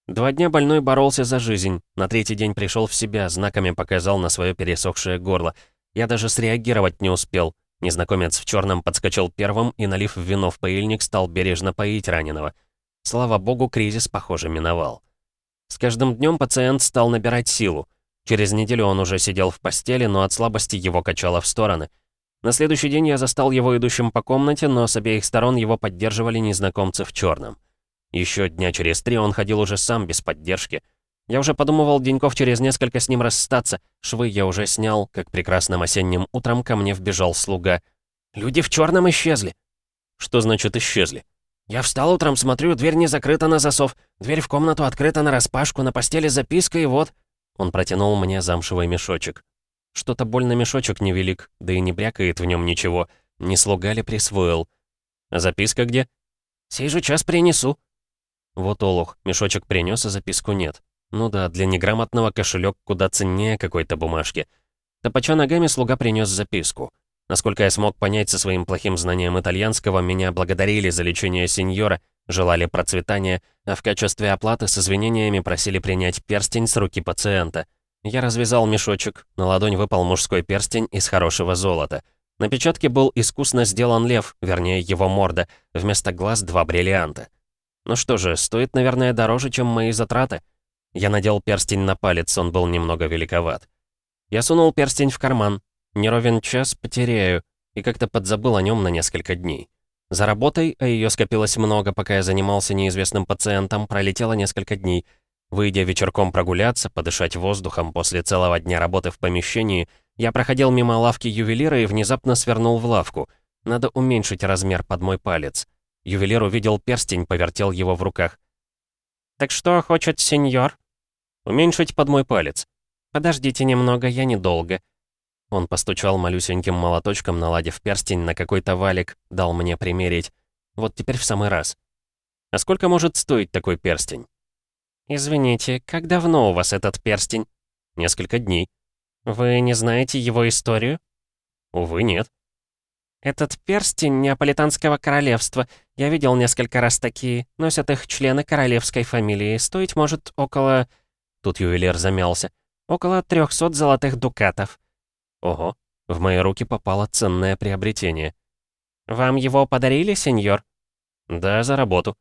Два дня больной боролся за жизнь, на третий день пришел в себя, знаками показал на свое пересохшее горло. Я даже среагировать не успел. Незнакомец в черном подскочил первым и, налив вино в паильник, стал бережно поить раненого. Слава богу, кризис, похоже, миновал. С каждым днем пациент стал набирать силу. Через неделю он уже сидел в постели, но от слабости его качало в стороны. На следующий день я застал его идущим по комнате, но с обеих сторон его поддерживали незнакомцы в черном. Еще дня через три он ходил уже сам, без поддержки. Я уже подумывал деньков через несколько с ним расстаться. Швы я уже снял, как прекрасным осенним утром ко мне вбежал слуга. «Люди в черном исчезли!» «Что значит исчезли?» «Я встал утром, смотрю, дверь не закрыта на засов. Дверь в комнату открыта на распашку, на постели записка, и вот...» Он протянул мне замшевый мешочек. Что-то больно мешочек невелик, да и не брякает в нем ничего. Не слуга ли присвоил? Записка где? «Сей же час принесу». Вот олух, мешочек принес, а записку нет. Ну да, для неграмотного кошелек куда ценнее какой-то бумажки. Топача ногами слуга принес записку. Насколько я смог понять со своим плохим знанием итальянского, меня благодарили за лечение сеньора, желали процветания, а в качестве оплаты с извинениями просили принять перстень с руки пациента. Я развязал мешочек, на ладонь выпал мужской перстень из хорошего золота. На печатке был искусно сделан лев, вернее его морда, вместо глаз два бриллианта. Ну что же, стоит, наверное, дороже, чем мои затраты. Я надел перстень на палец, он был немного великоват. Я сунул перстень в карман. Неровен час потеряю, и как-то подзабыл о нем на несколько дней. За работой, а ее скопилось много, пока я занимался неизвестным пациентом, пролетело несколько дней. Выйдя вечерком прогуляться, подышать воздухом после целого дня работы в помещении, я проходил мимо лавки ювелира и внезапно свернул в лавку. Надо уменьшить размер под мой палец. Ювелир увидел перстень, повертел его в руках. «Так что хочет сеньор?» «Уменьшить под мой палец». «Подождите немного, я недолго». Он постучал малюсеньким молоточком, наладив перстень на какой-то валик, дал мне примерить. Вот теперь в самый раз. «А сколько может стоить такой перстень?» «Извините, как давно у вас этот перстень?» «Несколько дней». «Вы не знаете его историю?» «Увы, нет». «Этот перстень Неаполитанского королевства. Я видел несколько раз такие. Носят их члены королевской фамилии. Стоить может около...» Тут ювелир замялся. «Около 300 золотых дукатов». «Ого, в мои руки попало ценное приобретение». «Вам его подарили, сеньор?» «Да, за работу».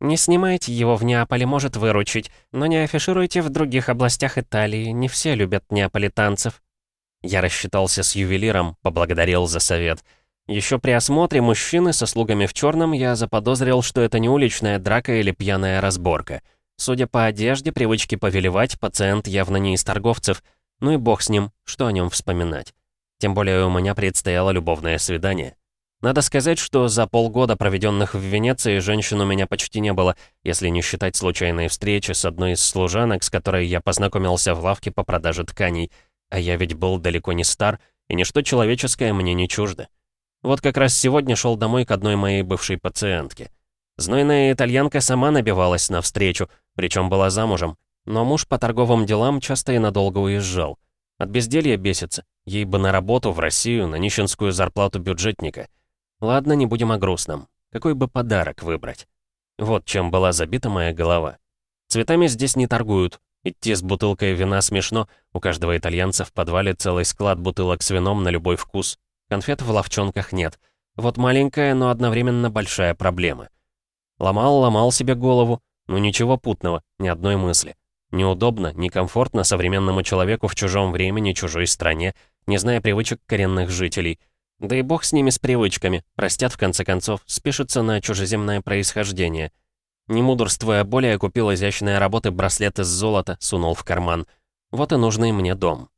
«Не снимайте его в Неаполе, может выручить, но не афишируйте в других областях Италии. Не все любят неаполитанцев». Я рассчитался с ювелиром, поблагодарил за совет. Еще при осмотре мужчины со слугами в черном я заподозрил, что это не уличная драка или пьяная разборка. Судя по одежде, привычке повелевать, пациент явно не из торговцев. Ну и бог с ним, что о нем вспоминать. Тем более у меня предстояло любовное свидание. Надо сказать, что за полгода, проведенных в Венеции, женщин у меня почти не было, если не считать случайной встречи с одной из служанок, с которой я познакомился в лавке по продаже тканей. А я ведь был далеко не стар, и ничто человеческое мне не чуждо. Вот как раз сегодня шел домой к одной моей бывшей пациентке. Знойная итальянка сама набивалась навстречу, причем была замужем. Но муж по торговым делам часто и надолго уезжал. От безделья бесится. Ей бы на работу, в Россию, на нищенскую зарплату бюджетника. Ладно, не будем о грустном. Какой бы подарок выбрать? Вот чем была забита моя голова. Цветами здесь не торгуют. Идти с бутылкой вина смешно. У каждого итальянца в подвале целый склад бутылок с вином на любой вкус. Конфет в ловчонках нет. Вот маленькая, но одновременно большая проблема. Ломал, ломал себе голову, но ничего путного, ни одной мысли. Неудобно, некомфортно современному человеку в чужом времени, чужой стране, не зная привычек коренных жителей. Да и бог с ними с привычками, простят в конце концов, спишутся на чужеземное происхождение. Не мудрствуя более, купил изящные работы браслет из золота, сунул в карман. Вот и нужный мне дом.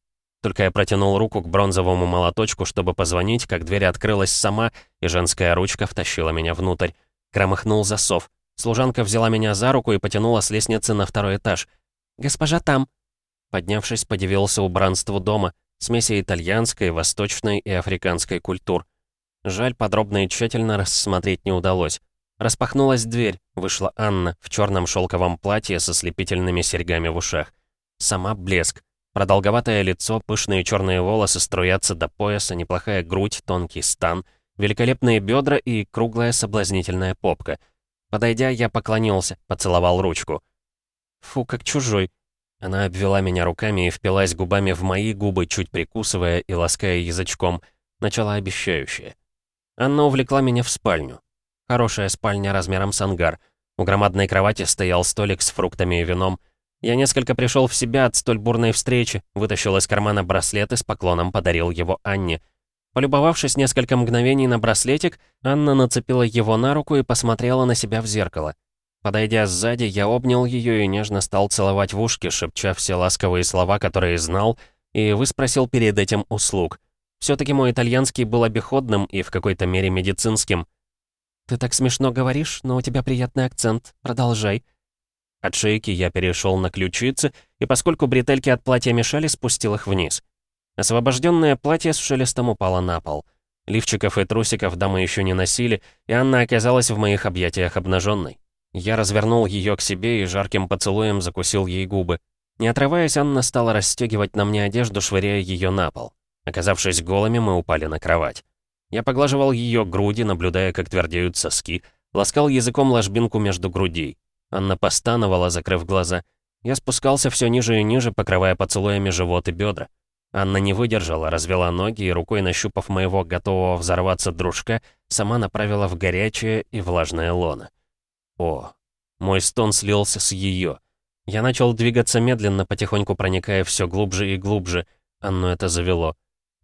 Только я протянул руку к бронзовому молоточку, чтобы позвонить, как дверь открылась сама, и женская ручка втащила меня внутрь. Громыхнул засов. Служанка взяла меня за руку и потянула с лестницы на второй этаж. «Госпожа там». Поднявшись, подивился убранству дома, смеси итальянской, восточной и африканской культур. Жаль, подробно и тщательно рассмотреть не удалось. Распахнулась дверь, вышла Анна в черном шелковом платье со слепительными серьгами в ушах. Сама блеск. Продолговатое лицо, пышные черные волосы струятся до пояса, неплохая грудь, тонкий стан, великолепные бедра и круглая соблазнительная попка. Подойдя, я поклонился, поцеловал ручку. Фу, как чужой. Она обвела меня руками и впилась губами в мои губы, чуть прикусывая и лаская язычком. Начало обещающее. Анна увлекла меня в спальню. Хорошая спальня размером с ангар. У громадной кровати стоял столик с фруктами и вином. Я несколько пришел в себя от столь бурной встречи, вытащил из кармана браслет и с поклоном подарил его Анне. Полюбовавшись несколько мгновений на браслетик, Анна нацепила его на руку и посмотрела на себя в зеркало. Подойдя сзади, я обнял ее и нежно стал целовать в ушки, шепча все ласковые слова, которые знал, и выспросил перед этим услуг. Все-таки мой итальянский был обиходным и в какой-то мере медицинским. «Ты так смешно говоришь, но у тебя приятный акцент. Продолжай». От шейки я перешел на ключицы, и поскольку бретельки от платья мешали, спустил их вниз. Освобожденное платье с шелестом упало на пол. Лифчиков и трусиков дамы еще не носили, и Анна оказалась в моих объятиях обнаженной. Я развернул ее к себе и жарким поцелуем закусил ей губы. Не отрываясь, Анна стала расстегивать на мне одежду, швыряя ее на пол. Оказавшись голыми, мы упали на кровать. Я поглаживал ее груди, наблюдая, как твердеют соски, ласкал языком ложбинку между грудей. Анна постановала, закрыв глаза. Я спускался все ниже и ниже, покрывая поцелуями живот и бедра. Анна не выдержала, развела ноги и, рукой нащупав моего готового взорваться дружка, сама направила в горячее и влажное лоно. О, мой стон слился с ее. Я начал двигаться медленно, потихоньку проникая все глубже и глубже. Анну это завело.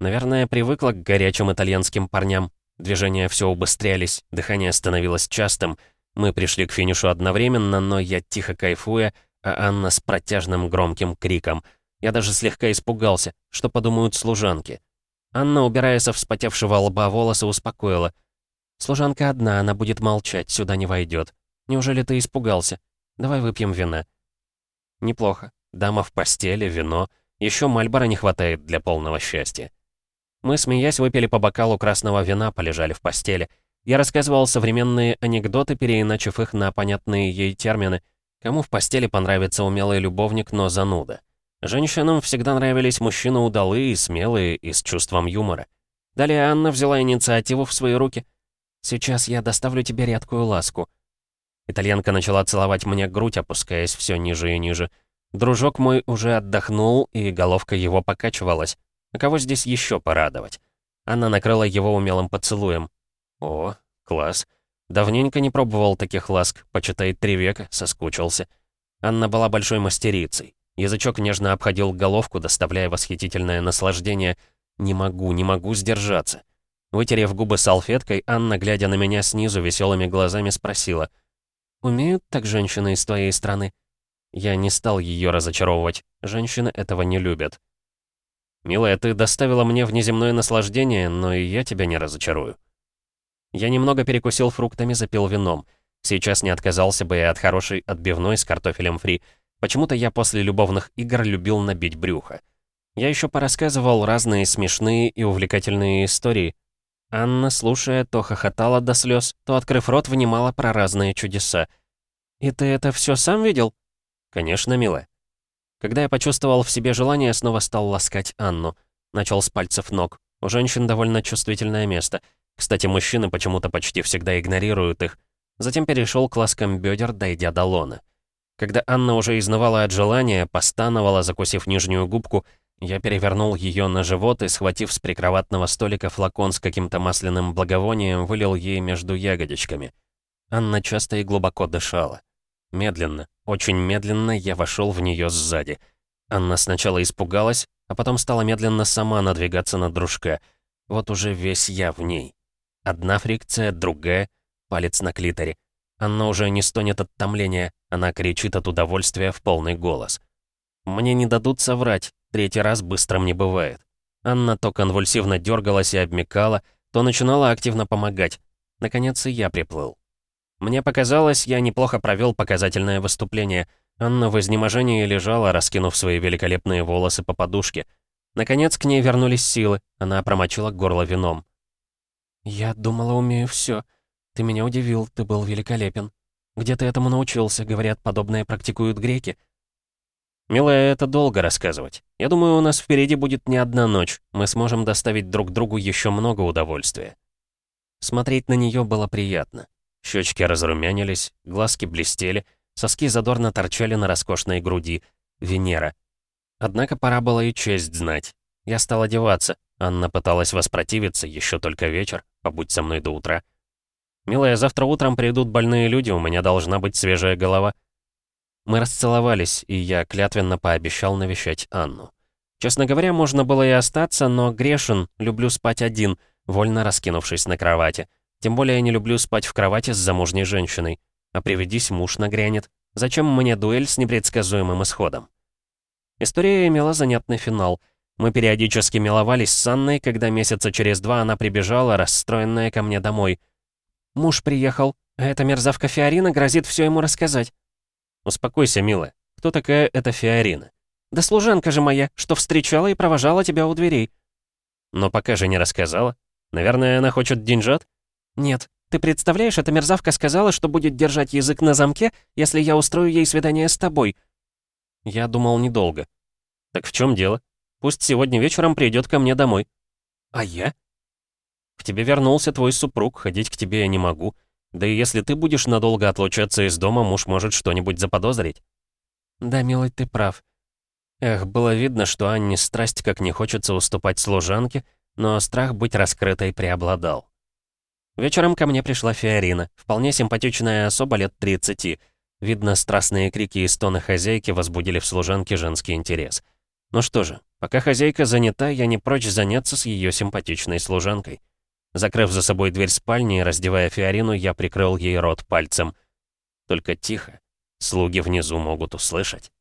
Наверное, привыкла к горячим итальянским парням. Движения все убыстрялись, дыхание становилось частым. Мы пришли к финишу одновременно, но я тихо кайфуя, а Анна с протяжным громким криком. Я даже слегка испугался, что подумают служанки. Анна, убирая со вспотевшего лба волосы, успокоила. «Служанка одна, она будет молчать, сюда не войдет. Неужели ты испугался? Давай выпьем вина». «Неплохо. Дама в постели, вино. Еще Мальбора не хватает для полного счастья». Мы, смеясь, выпили по бокалу красного вина, полежали в постели. Я рассказывал современные анекдоты, переиначив их на понятные ей термины. Кому в постели понравится умелый любовник, но зануда. Женщинам всегда нравились мужчины удалые, смелые и с чувством юмора. Далее Анна взяла инициативу в свои руки. «Сейчас я доставлю тебе редкую ласку». Итальянка начала целовать мне грудь, опускаясь все ниже и ниже. Дружок мой уже отдохнул, и головка его покачивалась. А кого здесь еще порадовать? Она накрыла его умелым поцелуем. О, класс. Давненько не пробовал таких ласк, почитай три века, соскучился. Анна была большой мастерицей. Язычок нежно обходил головку, доставляя восхитительное наслаждение. Не могу, не могу сдержаться. Вытерев губы салфеткой, Анна, глядя на меня снизу веселыми глазами, спросила. «Умеют так женщины из твоей страны?» Я не стал ее разочаровывать. Женщины этого не любят. «Милая, ты доставила мне внеземное наслаждение, но и я тебя не разочарую». Я немного перекусил фруктами, запил вином. Сейчас не отказался бы и от хорошей отбивной с картофелем фри. Почему-то я после любовных игр любил набить брюхо. Я еще порассказывал разные смешные и увлекательные истории. Анна, слушая, то хохотала до слез, то, открыв рот, внимала про разные чудеса. «И ты это все сам видел?» «Конечно, милая». Когда я почувствовал в себе желание, снова стал ласкать Анну. Начал с пальцев ног. У женщин довольно чувствительное место. Кстати, мужчины почему-то почти всегда игнорируют их. Затем перешел к ласкам бедер, дойдя до лона. Когда Анна уже изнывала от желания, постановала, закусив нижнюю губку, я перевернул ее на живот и, схватив с прикроватного столика флакон с каким-то масляным благовонием, вылил ей между ягодичками. Анна часто и глубоко дышала. Медленно, очень медленно я вошел в нее сзади. Анна сначала испугалась, а потом стала медленно сама надвигаться на дружка. Вот уже весь я в ней. Одна фрикция, другая, палец на клиторе. Анна уже не стонет от томления, она кричит от удовольствия в полный голос. Мне не дадут соврать, третий раз быстрым не бывает. Анна то конвульсивно дергалась и обмекала, то начинала активно помогать. Наконец и я приплыл. Мне показалось, я неплохо провел показательное выступление. Анна в изнеможении лежала, раскинув свои великолепные волосы по подушке. Наконец к ней вернулись силы. Она промочила горло вином. «Я думала, умею все. Ты меня удивил, ты был великолепен. Где ты этому научился? Говорят, подобное практикуют греки». «Милая, это долго рассказывать. Я думаю, у нас впереди будет не одна ночь. Мы сможем доставить друг другу еще много удовольствия». Смотреть на нее было приятно. Щечки разрумянились, глазки блестели. Соски задорно торчали на роскошной груди. Венера. Однако пора было и честь знать. Я стал одеваться. Анна пыталась воспротивиться, еще только вечер, побудь со мной до утра. «Милая, завтра утром придут больные люди, у меня должна быть свежая голова». Мы расцеловались, и я клятвенно пообещал навещать Анну. Честно говоря, можно было и остаться, но грешен, люблю спать один, вольно раскинувшись на кровати. Тем более я не люблю спать в кровати с замужней женщиной. А приведись, муж нагрянет. Зачем мне дуэль с непредсказуемым исходом? История имела занятный финал. Мы периодически миловались с Анной, когда месяца через два она прибежала, расстроенная ко мне домой. «Муж приехал, а эта мерзавка Фиорина грозит все ему рассказать». «Успокойся, милая. Кто такая эта Фиорина?» «Да служанка же моя, что встречала и провожала тебя у дверей». «Но пока же не рассказала. Наверное, она хочет деньжат?» «Нет. Ты представляешь, эта мерзавка сказала, что будет держать язык на замке, если я устрою ей свидание с тобой». Я думал недолго. «Так в чем дело? Пусть сегодня вечером придет ко мне домой». «А я?» «К тебе вернулся твой супруг, ходить к тебе я не могу. Да и если ты будешь надолго отлучаться из дома, муж может что-нибудь заподозрить». «Да, милый, ты прав. Эх, было видно, что Анне страсть как не хочется уступать служанке, но страх быть раскрытой преобладал. Вечером ко мне пришла Фиорина, вполне симпатичная особа лет 30. Видно, страстные крики и стоны хозяйки возбудили в служанке женский интерес. Ну что же, пока хозяйка занята, я не прочь заняться с ее симпатичной служанкой. Закрыв за собой дверь спальни и раздевая Фиорину, я прикрыл ей рот пальцем. Только тихо. Слуги внизу могут услышать.